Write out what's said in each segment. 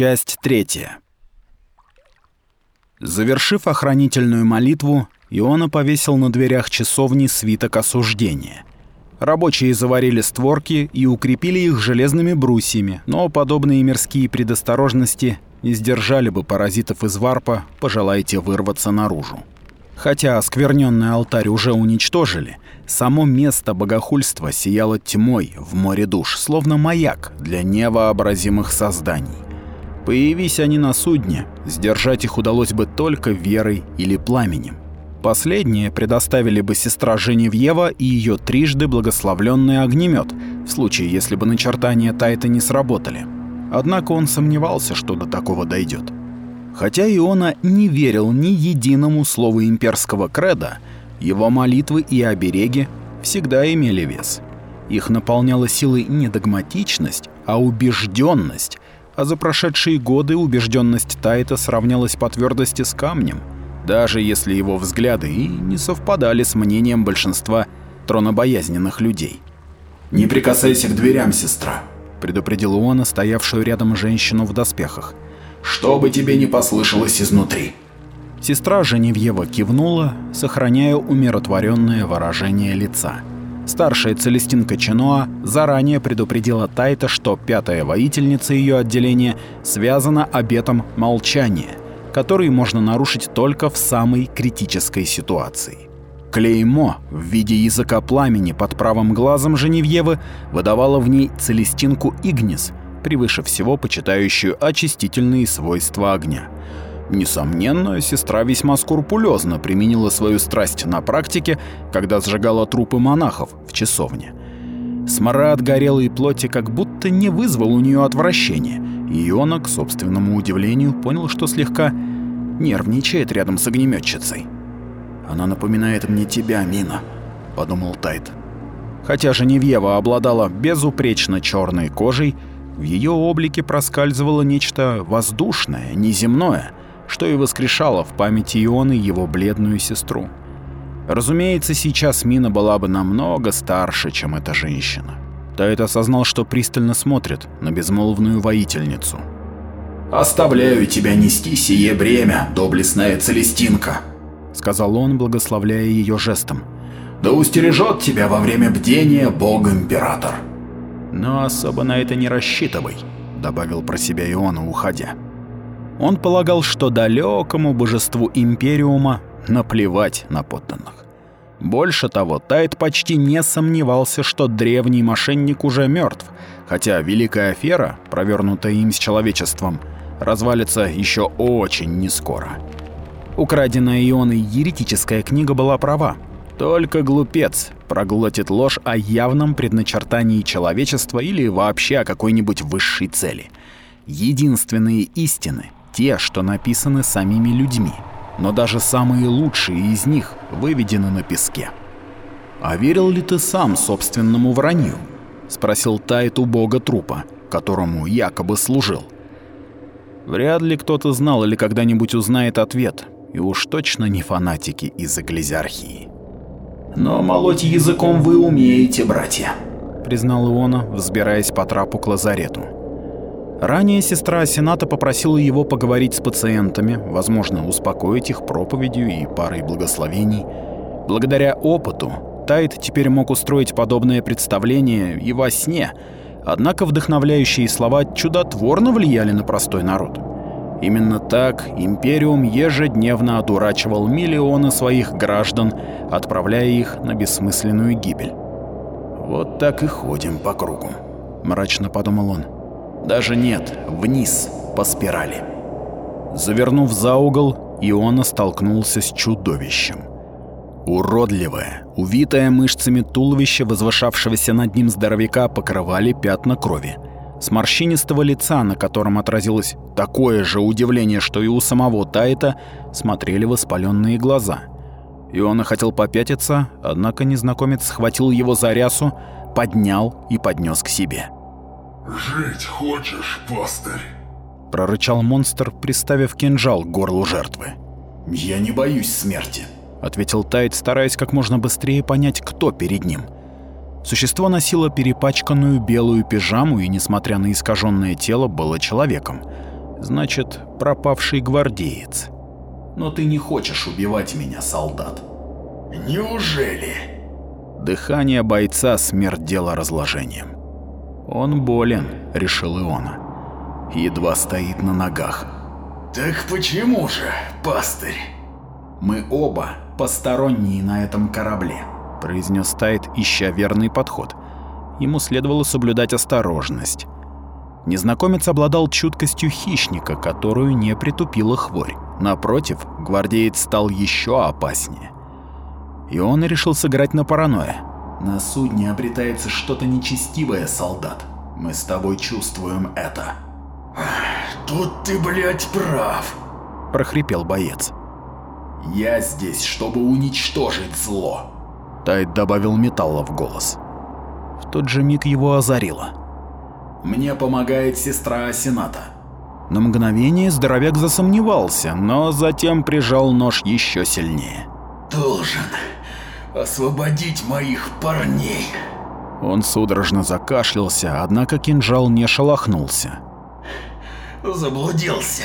Часть третья. Завершив охранительную молитву, Иона повесил на дверях часовни свиток осуждения. Рабочие заварили створки и укрепили их железными брусьями, но подобные мирские предосторожности не сдержали бы паразитов из варпа, пожелайте вырваться наружу. Хотя оскверненный алтарь уже уничтожили, само место богохульства сияло тьмой в море душ, словно маяк для невообразимых созданий. Появись они на судне, сдержать их удалось бы только верой или пламенем. Последнее предоставили бы сестра Женевьева и ее трижды благословленный огнемет, в случае, если бы начертания Тайта не сработали. Однако он сомневался, что до такого дойдет. Хотя Иона не верил ни единому слову имперского креда, его молитвы и обереги всегда имели вес. Их наполняла силой не догматичность, а убежденность, а за прошедшие годы убежденность Тайта сравнялась по твердости с камнем, даже если его взгляды и не совпадали с мнением большинства тронобоязненных людей. «Не прикасайся к дверям, сестра», — предупредил Иона, стоявшую рядом женщину в доспехах. «Что бы тебе не послышалось изнутри». Сестра Женевьева кивнула, сохраняя умиротворенное выражение лица. Старшая Целестинка Чиноа заранее предупредила Тайта, что пятая воительница ее отделения связана обетом молчания, который можно нарушить только в самой критической ситуации. Клеймо в виде языка пламени под правым глазом Женевьевы выдавало в ней Целестинку Игнис, превыше всего почитающую очистительные свойства огня. Несомненно, сестра весьма скрупулезно применила свою страсть на практике, когда сжигала трупы монахов в часовне. Смрад горелой плоти как будто не вызвал у нее отвращения, и Иона, к собственному удивлению, понял, что слегка нервничает рядом с огнеметчицей. «Она напоминает мне тебя, Мина», — подумал Тайт. Хотя Женевьева обладала безупречно черной кожей, в ее облике проскальзывало нечто воздушное, неземное — что и воскрешало в памяти Ионы его бледную сестру. Разумеется, сейчас Мина была бы намного старше, чем эта женщина. Тайт осознал, что пристально смотрит на безмолвную воительницу. «Оставляю тебя нести сие бремя, доблестная Целестинка», — сказал он, благословляя ее жестом. «Да устережет тебя во время бдения Бог-Император». «Но особо на это не рассчитывай», — добавил про себя Иона, уходя. Он полагал, что далекому божеству Империума наплевать на подданных. Больше того, Тайт почти не сомневался, что древний мошенник уже мертв, хотя великая афера, провернутая им с человечеством, развалится еще очень нескоро. Украденная Ионой еретическая книга была права. Только глупец проглотит ложь о явном предначертании человечества или вообще о какой-нибудь высшей цели. Единственные истины те, что написаны самими людьми, но даже самые лучшие из них выведены на песке. «А верил ли ты сам собственному вранью?» — спросил Тайт у бога трупа, которому якобы служил. Вряд ли кто-то знал или когда-нибудь узнает ответ, и уж точно не фанатики из экклезиархии. «Но молоть языком вы умеете, братья», — признал Иона, взбираясь по трапу к лазарету. Ранее сестра Сената попросила его поговорить с пациентами, возможно, успокоить их проповедью и парой благословений. Благодаря опыту Тайт теперь мог устроить подобное представление и во сне, однако вдохновляющие слова чудотворно влияли на простой народ. Именно так Империум ежедневно одурачивал миллионы своих граждан, отправляя их на бессмысленную гибель. «Вот так и ходим по кругу», — мрачно подумал он. Даже нет, вниз, по спирали. Завернув за угол, Иона столкнулся с чудовищем. Уродливое, увитое мышцами туловище возвышавшегося над ним здоровяка покрывали пятна крови. С морщинистого лица, на котором отразилось такое же удивление, что и у самого Тайта, смотрели воспаленные глаза. Иона хотел попятиться, однако незнакомец схватил его за рясу, поднял и поднес к себе. «Жить хочешь, пастырь?» Прорычал монстр, приставив кинжал к горлу жертвы. «Я не боюсь смерти», — ответил Тайт, стараясь как можно быстрее понять, кто перед ним. Существо носило перепачканную белую пижаму и, несмотря на искаженное тело, было человеком. Значит, пропавший гвардеец. Но ты не хочешь убивать меня, солдат. Неужели? Дыхание бойца смердело разложением. Он болен, решил Иона. Едва стоит на ногах. Так почему же, пастырь? Мы оба посторонние на этом корабле, произнес Тайт, ища верный подход. Ему следовало соблюдать осторожность. Незнакомец обладал чуткостью хищника, которую не притупила хворь. Напротив, гвардеец стал еще опаснее. И он решил сыграть на паранойя. На судне обретается что-то нечестивое, солдат. Мы с тобой чувствуем это. Тут ты, блядь, прав, прохрипел боец. Я здесь, чтобы уничтожить зло. Тайт добавил металла в голос. В тот же миг его озарило. Мне помогает сестра Асената. На мгновение здоровяк засомневался, но затем прижал нож еще сильнее. Должен освободить моих парней. Он судорожно закашлялся, однако кинжал не шелохнулся. Заблудился.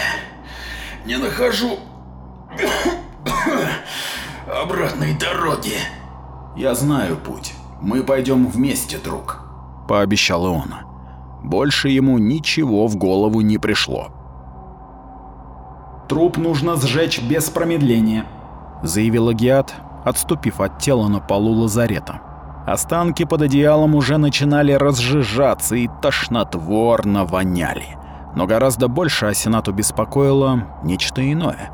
Не нахожу обратной дороги. Я знаю путь. Мы пойдем вместе, друг. Пообещал он. Больше ему ничего в голову не пришло. Труп нужно сжечь без промедления, заявил Гиат, отступив от тела на полу лазарета. Останки под одеялом уже начинали разжижаться и тошнотворно воняли. Но гораздо больше Асенату беспокоило нечто иное.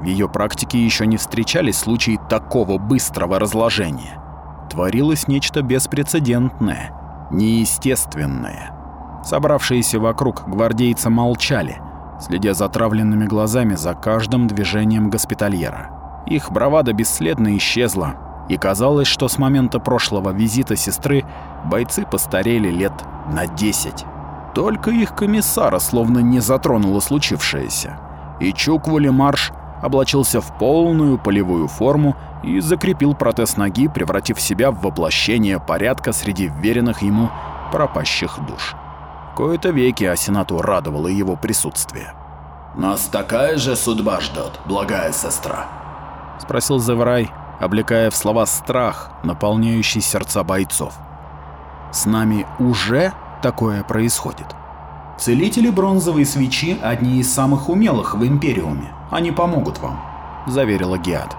В ее практике еще не встречались случаи такого быстрого разложения. Творилось нечто беспрецедентное, неестественное. Собравшиеся вокруг гвардейцы молчали, следя затравленными глазами за каждым движением госпитальера. Их бравада бесследно исчезла, и казалось, что с момента прошлого визита сестры бойцы постарели лет на 10. Только их комиссара словно не затронуло случившееся. И Чук Марш облачился в полную полевую форму и закрепил протез ноги, превратив себя в воплощение порядка среди веренных ему пропащих душ. Кое-то веки Асенату радовало его присутствие. «Нас такая же судьба ждет, благая сестра?» — спросил Зеврай, облекая в слова страх, наполняющий сердца бойцов. «С нами уже такое происходит?» Целители бронзовой свечи – одни из самых умелых в Империуме. Они помогут вам», – заверила Геат.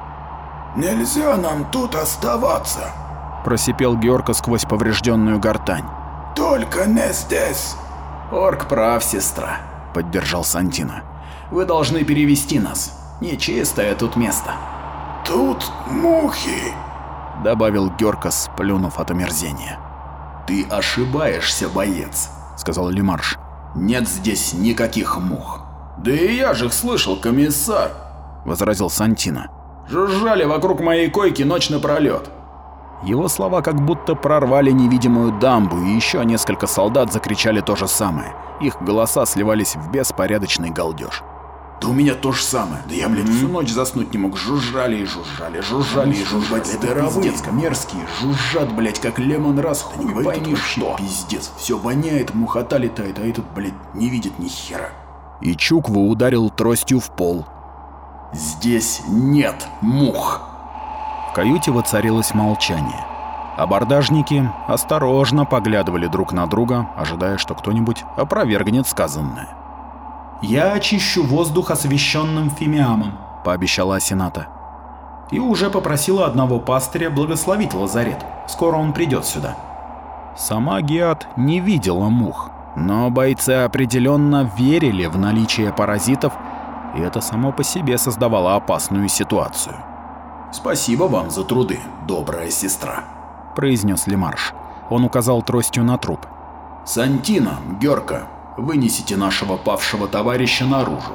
«Нельзя нам тут оставаться», – просипел Георка сквозь поврежденную гортань. «Только не здесь». «Орк прав, сестра», – поддержал Сантина. «Вы должны перевести нас. Нечистое тут место». «Тут мухи», – добавил Георкас, плюнув от омерзения. «Ты ошибаешься, боец», – сказал Лемарш. «Нет здесь никаких мух». «Да и я же их слышал, комиссар», – возразил Сантина. «Жужжали вокруг моей койки ночь напролёт». Его слова как будто прорвали невидимую дамбу, и еще несколько солдат закричали то же самое. Их голоса сливались в беспорядочный галдеж. Да у меня то же самое. Да я, блин, всю ночь заснуть не мог. Жужжали и жужжали, жужжали и жужжали. Здоровые, мерзкие, жужжат, блядь, как лемон раз. Да не пойми что. Пиздец. Все воняет, мухота летает, а этот, блядь, не видит ни хера. И Чукву ударил тростью в пол. Здесь нет мух. В каюте воцарилось молчание. Абордажники осторожно поглядывали друг на друга, ожидая, что кто-нибудь опровергнет сказанное. «Я очищу воздух освященным фимиамом», — пообещала Асената. «И уже попросила одного пастыря благословить лазарет. Скоро он придет сюда». Сама Геат не видела мух, но бойцы определенно верили в наличие паразитов, и это само по себе создавало опасную ситуацию. «Спасибо вам за труды, добрая сестра», — произнес Лемарш. Он указал тростью на труп. «Сантина, Герка, вынесите нашего павшего товарища наружу.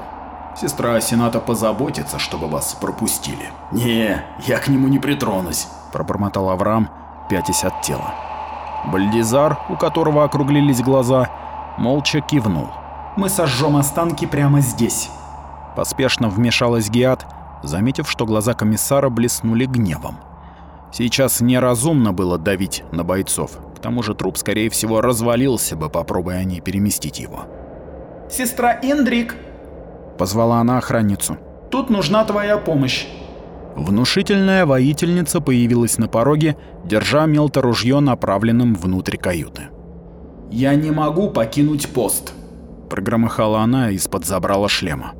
Сестра Сената позаботится, чтобы вас пропустили. Не, я к нему не притронусь, пробормотал Авраам, пятясь от тела. Бальдизар, у которого округлились глаза, молча кивнул. Мы сожжем останки прямо здесь. Поспешно вмешалась Гиат, заметив, что глаза комиссара блеснули гневом. Сейчас неразумно было давить на бойцов. Тому же труп, скорее всего, развалился бы, попробуя они переместить его. «Сестра Индрик!» — позвала она охранницу. «Тут нужна твоя помощь». Внушительная воительница появилась на пороге, держа мелторужье направленным внутрь каюты. «Я не могу покинуть пост», — прогромыхала она из-под забрала шлема.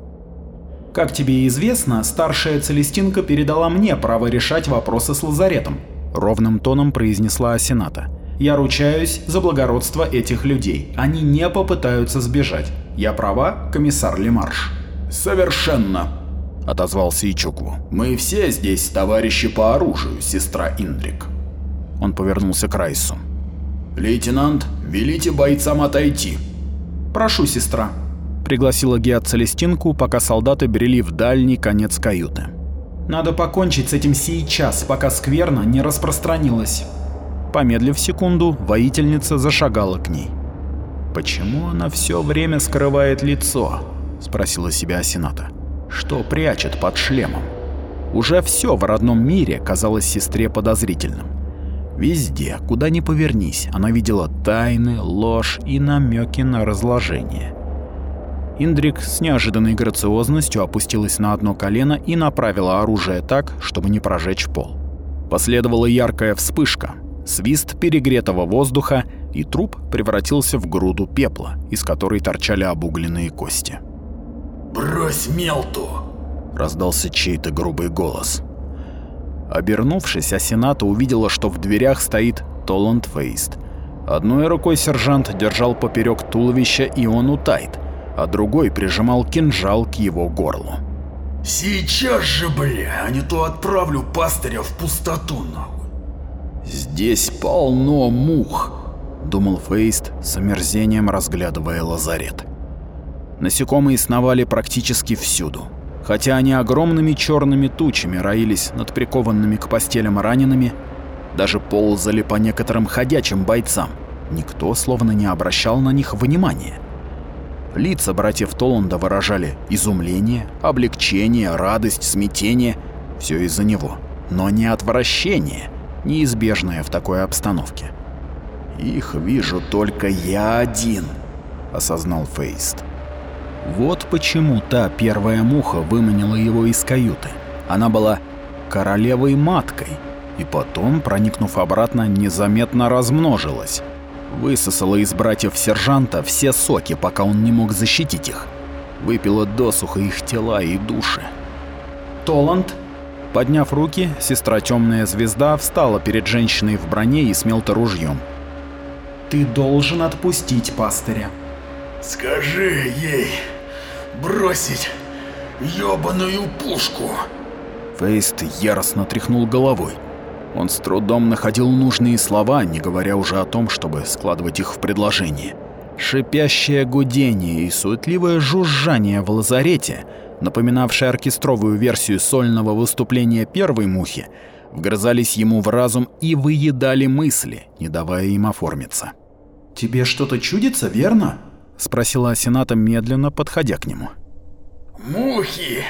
«Как тебе известно, старшая Целестинка передала мне право решать вопросы с лазаретом», — ровным тоном произнесла Асената. «Я ручаюсь за благородство этих людей. Они не попытаются сбежать. Я права, комиссар Лемарш?» «Совершенно», — отозвался Ичукву. «Мы все здесь товарищи по оружию, сестра Индрик». Он повернулся к Райсу. «Лейтенант, велите бойцам отойти». «Прошу, сестра», — пригласила Геат Целестинку, пока солдаты брели в дальний конец каюты. «Надо покончить с этим сейчас, пока скверно не распространилась». Помедлив секунду, воительница зашагала к ней. «Почему она все время скрывает лицо?» — спросила себя Асената. «Что прячет под шлемом?» Уже все в родном мире казалось сестре подозрительным. Везде, куда ни повернись, она видела тайны, ложь и намеки на разложение. Индрик с неожиданной грациозностью опустилась на одно колено и направила оружие так, чтобы не прожечь пол. Последовала яркая вспышка, свист перегретого воздуха, и труп превратился в груду пепла, из которой торчали обугленные кости. «Брось мелту!» — раздался чей-то грубый голос. Обернувшись, Асената увидела, что в дверях стоит Толланд Фейст. Одной рукой сержант держал поперек туловища Иону Тайт, а другой прижимал кинжал к его горлу. «Сейчас же, бля, а не то отправлю пастыря в пустоту, нахуй!» «Здесь полно мух», — думал Фейст, с омерзением разглядывая лазарет. Насекомые сновали практически всюду. Хотя они огромными черными тучами роились над прикованными к постелям ранеными, даже ползали по некоторым ходячим бойцам. Никто словно не обращал на них внимания. Лица братьев Толанда выражали изумление, облегчение, радость, смятение. Все из-за него. Но не отвращение, неизбежное в такой обстановке. «Их вижу только я один», — осознал Фейст. Вот почему та первая муха выманила его из каюты. Она была королевой-маткой, и потом, проникнув обратно, незаметно размножилась. Высосала из братьев сержанта все соки, пока он не мог защитить их. Выпила досуха их тела и души. «Толанд?» Подняв руки, сестра Темная Звезда встала перед женщиной в броне и с ружьем. «Ты должен отпустить пастыря». «Скажи ей, бросить ёбаную пушку!» Фейст яростно тряхнул головой. Он с трудом находил нужные слова, не говоря уже о том, чтобы складывать их в предложение. Шипящее гудение и суетливое жужжание в лазарете, напоминавшее оркестровую версию сольного выступления первой мухи, вгрызались ему в разум и выедали мысли, не давая им оформиться. «Тебе что-то чудится, верно?» — спросила Асената, медленно подходя к нему. «Мухи!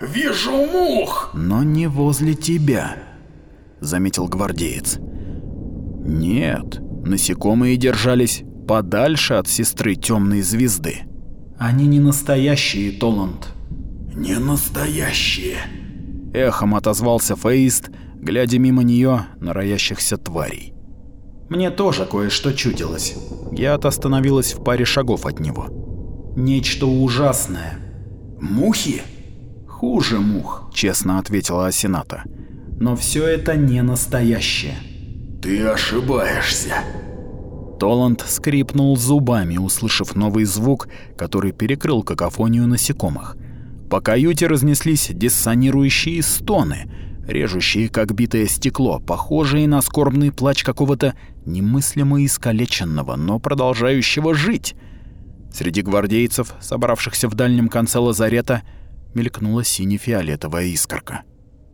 Вижу мух!» «Но не возле тебя», — заметил гвардеец. «Нет, насекомые держались подальше от сестры темной звезды». «Они не настоящие, Толанд». «Не настоящие», — эхом отозвался Фейст, глядя мимо нее на роящихся тварей. Мне тоже кое-что чудилось. Гиат остановилась в паре шагов от него. Нечто ужасное. Мухи? Хуже мух, честно ответила Асената. Но все это не настоящее. Ты ошибаешься. Толанд скрипнул зубами, услышав новый звук, который перекрыл какофонию насекомых. По каюте разнеслись диссонирующие стоны, режущие как битое стекло, похожие на скорбный плач какого-то немыслимо искалеченного, но продолжающего жить. Среди гвардейцев, собравшихся в дальнем конце лазарета, мелькнула сине-фиолетовая искорка.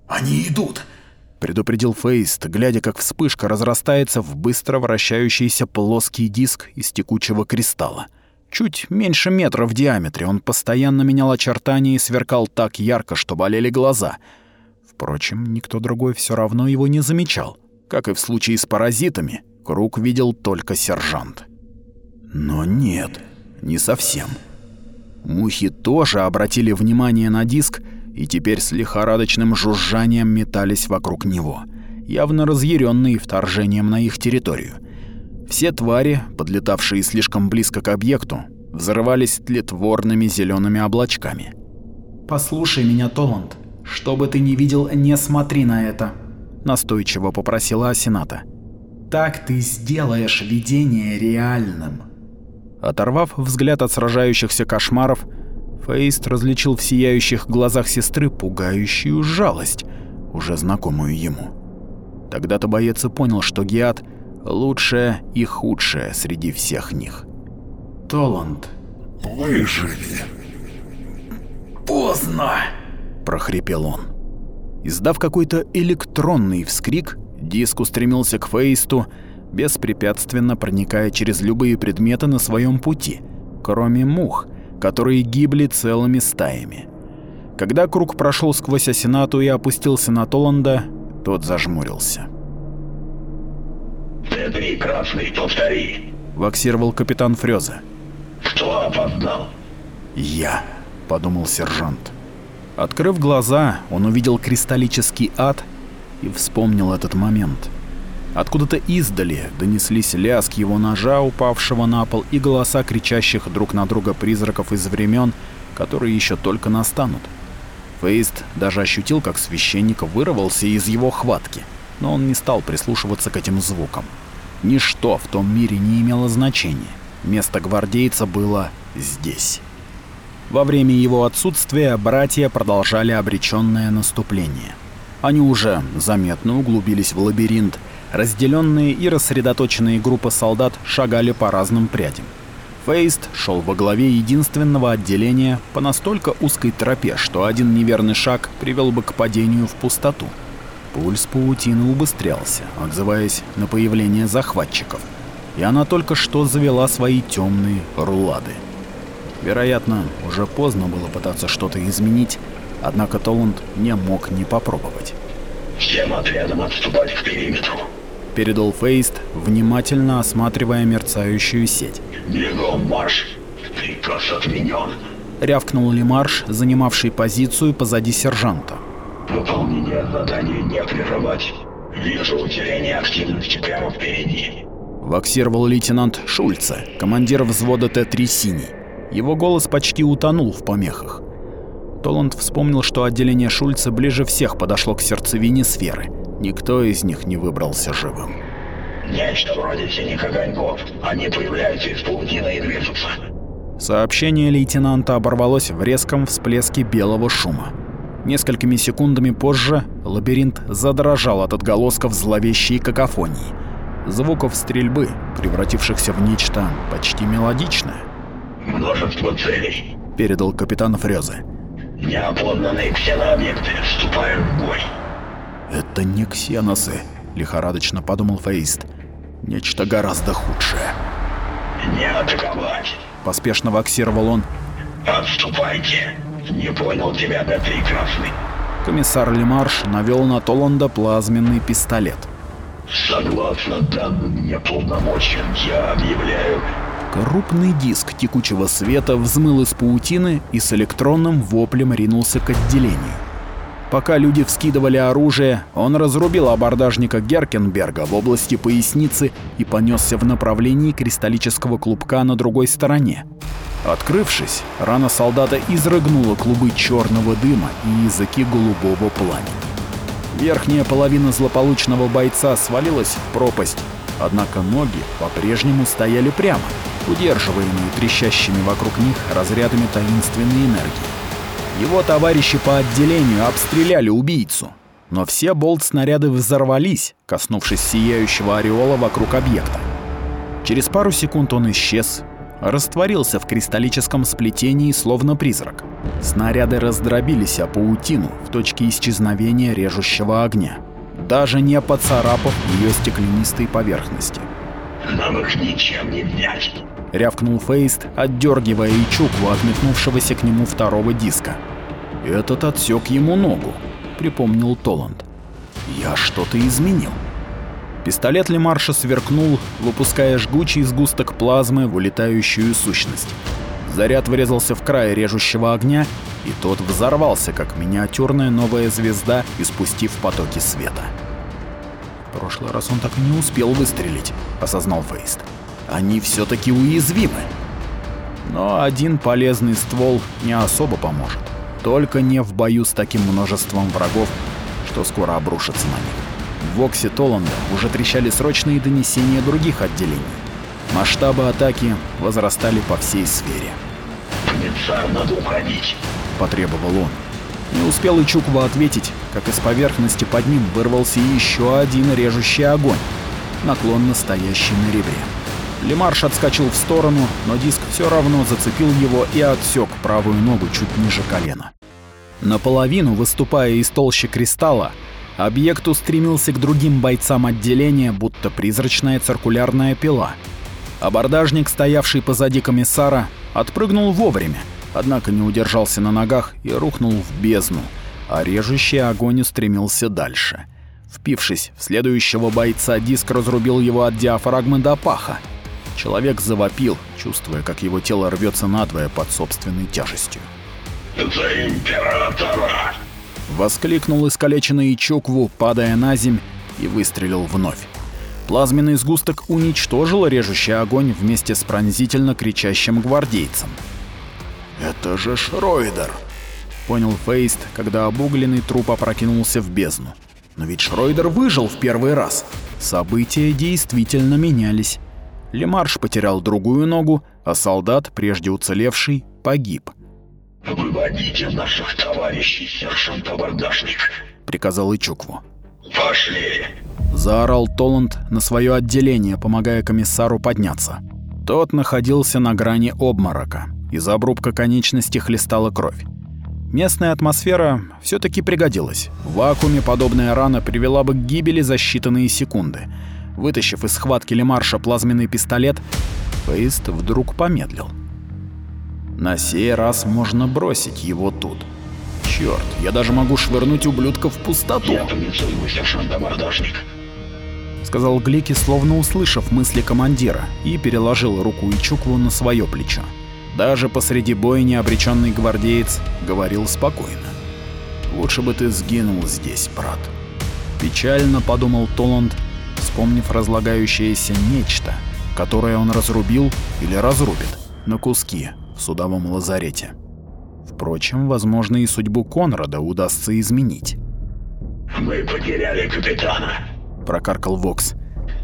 «Они идут!» — предупредил Фейст, глядя, как вспышка разрастается в быстро вращающийся плоский диск из текучего кристалла. Чуть меньше метра в диаметре, он постоянно менял очертания и сверкал так ярко, что болели глаза — Впрочем, никто другой все равно его не замечал. Как и в случае с паразитами, круг видел только сержант. Но нет, не совсем. Мухи тоже обратили внимание на диск и теперь с лихорадочным жужжанием метались вокруг него, явно разъяренные вторжением на их территорию. Все твари, подлетавшие слишком близко к объекту, взрывались тлетворными зелеными облачками. «Послушай меня, Толанд. Что бы ты ни видел, не смотри на это», — настойчиво попросила Асената. «Так ты сделаешь видение реальным». Оторвав взгляд от сражающихся кошмаров, Фейст различил в сияющих глазах сестры пугающую жалость, уже знакомую ему. Тогда-то боец и понял, что Гиат — лучшее и худшее среди всех них. «Толанд». «Выжили». «Поздно!» — прохрипел он. Издав какой-то электронный вскрик, диск устремился к Фейсту, беспрепятственно проникая через любые предметы на своем пути, кроме мух, которые гибли целыми стаями. Когда круг прошел сквозь осенату и опустился на Толанда, тот зажмурился. «Т-3, красный, повтори!» — ваксировал капитан Фрёза. «Кто опоздал?» «Я», — подумал сержант. Открыв глаза, он увидел кристаллический ад и вспомнил этот момент. Откуда-то издали донеслись лязг его ножа, упавшего на пол, и голоса кричащих друг на друга призраков из времен, которые еще только настанут. Фейст даже ощутил, как священник вырвался из его хватки, но он не стал прислушиваться к этим звукам. Ничто в том мире не имело значения. Место гвардейца было здесь. Во время его отсутствия братья продолжали обреченное наступление. Они уже заметно углубились в лабиринт, Разделенные и рассредоточенные группы солдат шагали по разным прядям. Фейст шел во главе единственного отделения по настолько узкой тропе, что один неверный шаг привел бы к падению в пустоту. Пульс паутины убыстрялся, отзываясь на появление захватчиков, и она только что завела свои темные рулады. Вероятно, уже поздно было пытаться что-то изменить, однако Толанд не мог не попробовать. «Всем отрядам отступать к периметру», — передал Фейст, внимательно осматривая мерцающую сеть. «Бегом марш! Приказ отменен!» — рявкнул Лемарш, занимавший позицию позади сержанта. «Выполнение задания не прерывать. Вижу усиление активности прямо впереди». Ваксировал лейтенант Шульце, командир взвода Т-3 «Синий». Его голос почти утонул в помехах. Толанд вспомнил, что отделение Шульца ближе всех подошло к сердцевине сферы. Никто из них не выбрался живым. Нечто вроде синих огоньков. Они появляются из паутины и движутся. Сообщение лейтенанта оборвалось в резком всплеске белого шума. Несколькими секундами позже лабиринт задрожал от отголосков зловещей какофонии. Звуков стрельбы, превратившихся в нечто почти мелодичное. «Множество целей», — передал капитан Фрёзе. «Неопознанные ксенообъекты вступают в бой». «Это не ксеносы», — лихорадочно подумал Фейст. «Нечто гораздо худшее». «Не атаковать!» — поспешно ваксировал он. «Отступайте! Не понял тебя, да прекрасный!» Комиссар Лемарш навел на Толанда плазменный пистолет. «Согласно данным мне полномочиям, я объявляю...» Крупный диск текучего света взмыл из паутины и с электронным воплем ринулся к отделению. Пока люди вскидывали оружие, он разрубил абордажника Геркенберга в области поясницы и понесся в направлении кристаллического клубка на другой стороне. Открывшись, рана солдата изрыгнула клубы черного дыма и языки голубого пламени. Верхняя половина злополучного бойца свалилась в пропасть, однако ноги по-прежнему стояли прямо, удерживаемые трещащими вокруг них разрядами таинственной энергии. Его товарищи по отделению обстреляли убийцу, но все болт-снаряды взорвались, коснувшись сияющего ореола вокруг объекта. Через пару секунд он исчез, растворился в кристаллическом сплетении, словно призрак. Снаряды раздробились о паутину в точке исчезновения режущего огня, даже не поцарапав ее стеклянистой поверхности. «Нам их ничем не взять!» — рявкнул Фейст, отдергивая Ичукву от метнувшегося к нему второго диска. «Этот отсек ему ногу», — припомнил Толанд. «Я что-то изменил». Пистолет Лемарша сверкнул, выпуская жгучий сгусток плазмы в улетающую сущность. Заряд врезался в край режущего огня, и тот взорвался, как миниатюрная новая звезда, испустив потоки света. В прошлый раз он так и не успел выстрелить, осознал Фейст. Они все таки уязвимы. Но один полезный ствол не особо поможет. Только не в бою с таким множеством врагов, что скоро обрушится на них. В Воксе Толанда уже трещали срочные донесения других отделений. Масштабы атаки возрастали по всей сфере. «Комиссар, надо уходить!» — потребовал он. Не успел и Чуква ответить, как из поверхности под ним вырвался еще один режущий огонь, наклонно стоящий на ребре. Лемарш отскочил в сторону, но диск все равно зацепил его и отсек правую ногу чуть ниже колена. Наполовину выступая из толщи кристалла, объект устремился к другим бойцам отделения, будто призрачная циркулярная пила. Абордажник, стоявший позади комиссара, отпрыгнул вовремя, однако не удержался на ногах и рухнул в бездну, а режущий огонь устремился дальше. Впившись в следующего бойца, диск разрубил его от диафрагмы до паха. Человек завопил, чувствуя, как его тело рвется надвое под собственной тяжестью. «За императора!» Воскликнул искалеченный Чукву, падая на земь, и выстрелил вновь. Плазменный сгусток уничтожил режущий огонь вместе с пронзительно кричащим гвардейцем. «Это же Шройдер!» — понял Фейст, когда обугленный труп опрокинулся в бездну. Но ведь Шройдер выжил в первый раз. События действительно менялись. Лемарш потерял другую ногу, а солдат, прежде уцелевший, погиб. «Выводите наших товарищей, сержант Абордашник!» — приказал Ичукву. «Пошли!» — заорал Толанд на свое отделение, помогая комиссару подняться. Тот находился на грани обморока. Из обрубка конечности хлестала кровь. Местная атмосфера все таки пригодилась. В вакууме подобная рана привела бы к гибели за считанные секунды. Вытащив из схватки Лемарша плазменный пистолет, Фейст вдруг помедлил. На сей раз можно бросить его тут. Черт, я даже могу швырнуть ублюдка в пустоту. «Я повинцую, сержант Абордашник!» Сказал Глики, словно услышав мысли командира, и переложил руку Ичукву на свое плечо. Даже посреди бойни обреченный гвардеец говорил спокойно. «Лучше бы ты сгинул здесь, брат». Печально подумал Толанд, вспомнив разлагающееся нечто, которое он разрубил или разрубит на куски в судовом лазарете. Впрочем, возможно, и судьбу Конрада удастся изменить. «Мы потеряли капитана!» — прокаркал Вокс.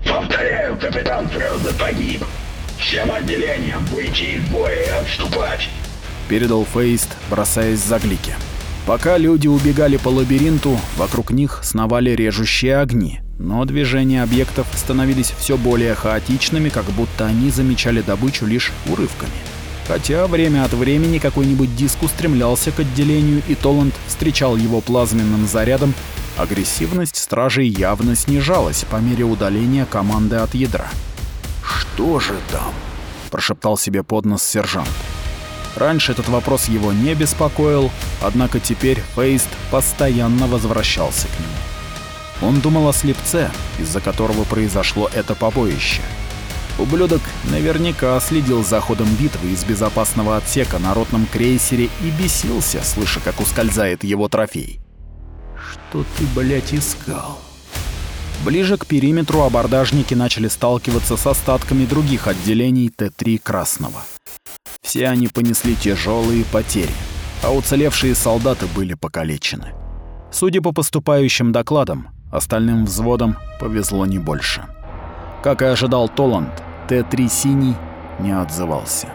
«Повторяю, капитан Фрёза погиб! Всем отделениям выйти из боя и отступать!» Передал Фейст, бросаясь за Глики. Пока люди убегали по лабиринту, вокруг них сновали режущие огни, но движения объектов становились все более хаотичными, как будто они замечали добычу лишь урывками. Хотя время от времени какой-нибудь диск устремлялся к отделению, и Толанд встречал его плазменным зарядом, агрессивность стражей явно снижалась по мере удаления команды от ядра. «Что же там?» – прошептал себе под нос сержант. Раньше этот вопрос его не беспокоил, однако теперь Фейст постоянно возвращался к нему. Он думал о слепце, из-за которого произошло это побоище. Ублюдок наверняка следил за ходом битвы из безопасного отсека на ротном крейсере и бесился, слыша, как ускользает его трофей. Что ты, блядь, искал? Ближе к периметру абордажники начали сталкиваться с остатками других отделений Т-3 Красного. Все они понесли тяжелые потери, а уцелевшие солдаты были покалечены. Судя по поступающим докладам, остальным взводам повезло не больше. Как и ожидал Толанд, Т-3 «Синий» не отзывался.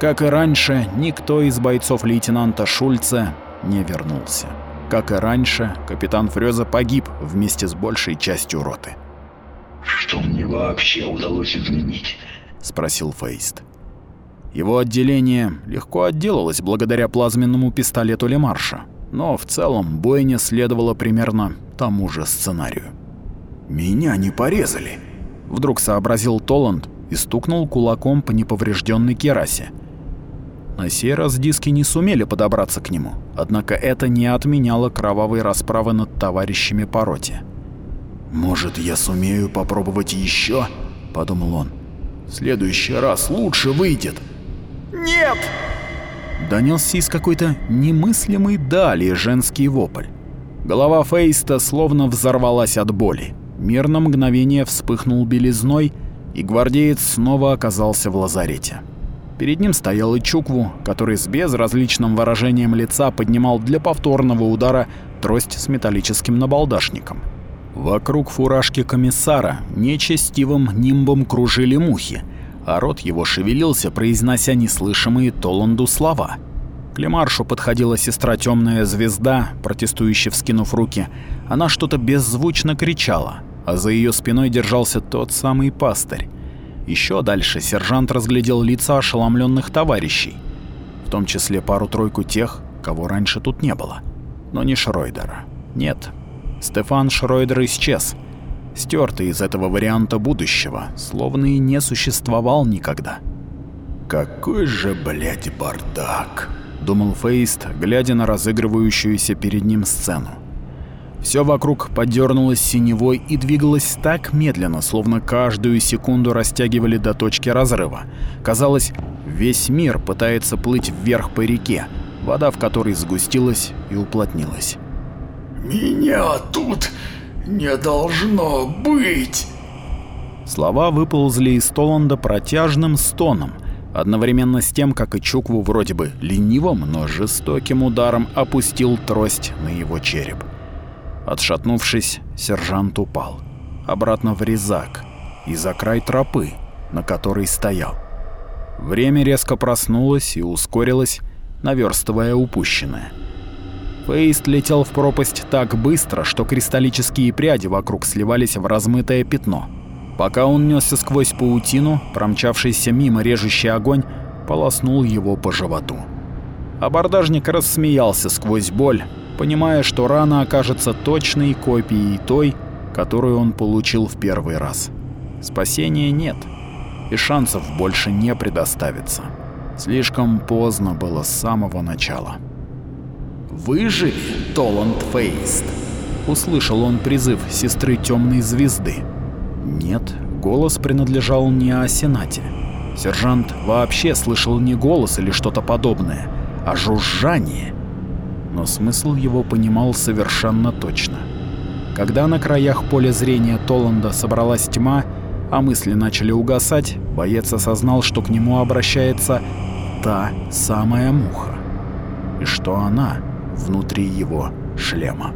Как и раньше, никто из бойцов лейтенанта Шульца не вернулся. Как и раньше, капитан Фрёза погиб вместе с большей частью роты. «Что мне вообще удалось изменить?» — спросил Фейст. Его отделение легко отделалось благодаря плазменному пистолету Лемарша, но в целом бойня следовала примерно тому же сценарию. «Меня не порезали», — вдруг сообразил Толанд и стукнул кулаком по неповрежденной керасе. На сей раз диски не сумели подобраться к нему, однако это не отменяло кровавой расправы над товарищами по роте. «Может, я сумею попробовать еще? подумал он. «В следующий раз лучше выйдет». Нет!» Донесся из какой-то немыслимой дали женский вопль. Голова Фейста словно взорвалась от боли. Мир на мгновение вспыхнул белизной, и гвардеец снова оказался в лазарете. Перед ним стоял Ичукву, который с безразличным выражением лица поднимал для повторного удара трость с металлическим набалдашником. Вокруг фуражки комиссара нечестивым нимбом кружили мухи, а рот его шевелился, произнося неслышимые Толанду слова. К Лемаршу подходила сестра Темная Звезда, протестующе вскинув руки. Она что-то беззвучно кричала, а за ее спиной держался тот самый пастырь. Еще дальше сержант разглядел лица ошеломленных товарищей, в том числе пару-тройку тех, кого раньше тут не было. Но не Шройдера. Нет, Стефан Шройдер исчез — стертый из этого варианта будущего, словно и не существовал никогда. «Какой же, блядь, бардак!» — думал Фейст, глядя на разыгрывающуюся перед ним сцену. Все вокруг подернулось синевой и двигалось так медленно, словно каждую секунду растягивали до точки разрыва. Казалось, весь мир пытается плыть вверх по реке, вода в которой сгустилась и уплотнилась. «Меня тут не должно быть!» Слова выползли из Толанда протяжным стоном, одновременно с тем, как и Чукву вроде бы ленивым, но жестоким ударом опустил трость на его череп. Отшатнувшись, сержант упал. Обратно в резак и за край тропы, на которой стоял. Время резко проснулось и ускорилось, наверстывая упущенное. Фейст летел в пропасть так быстро, что кристаллические пряди вокруг сливались в размытое пятно. Пока он несся сквозь паутину, промчавшийся мимо режущий огонь полоснул его по животу. Абордажник рассмеялся сквозь боль, понимая, что рана окажется точной копией той, которую он получил в первый раз. Спасения нет, и шансов больше не предоставится. Слишком поздно было с самого начала. «Выживи, Толанд Фейст!» Услышал он призыв сестры Темной Звезды. Нет, голос принадлежал не Асенате. Сержант вообще слышал не голос или что-то подобное, а жужжание. Но смысл его понимал совершенно точно. Когда на краях поля зрения Толанда собралась тьма, а мысли начали угасать, боец осознал, что к нему обращается та самая муха. И что она внутри его шлема.